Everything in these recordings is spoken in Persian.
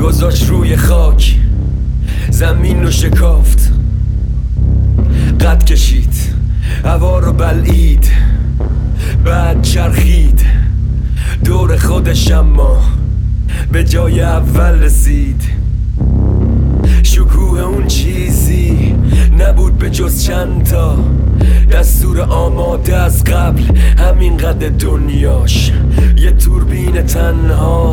گذاشت روی خاک. زمین رو شکافت. قد کشید. هوا رو بلعید. بعد چرخید. دور خودش اما به جای اول رسید. شکوه اون چیزی نبود به جز چند تا دستور آماده از قبل. همین قد دنیاش. یه توربین تنها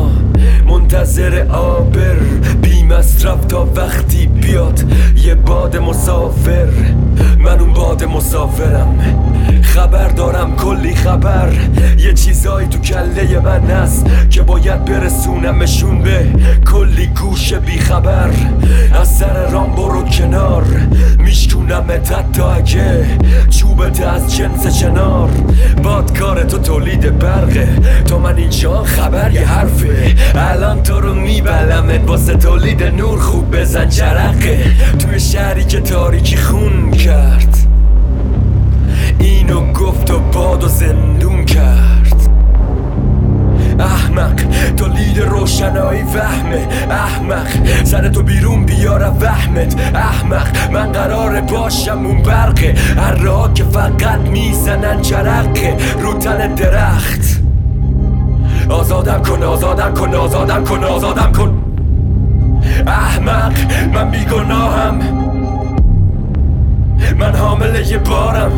منتظر آبر. بی مصرف تا وقتی بیاد یه باد مسافر. من اون باد مسافرم. خبر دارم کلی خبر. یه چیزایی تو کله من هست که باید برسونمشون به کلی گوش بی خبر. از سر رام برو کنار. میشکونم حتی اگه چوبت از جنس چنار. بادکار تو تولید برقه. تو من اینجا خبر یه حرفه. الان تو رو میبلمت واسه تولید نور خوب بزن جرقه. توی شهری که تاریکی خون کرد. احمق سر تو بیرون بیارم وهمت. احمق من قرار باشم اون برقه هر که فقط می‌زنن جرقه رو تن درخت. آزادم کن آزادم کن آزادم کن آزادم کن. احمق من بیگناهم. من حامله یه بارم.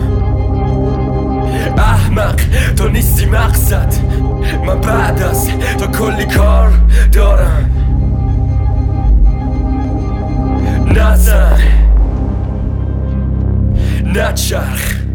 احمق تو نیستی مقصد. من بعد از تو کلی کار دارم. Назар Начарх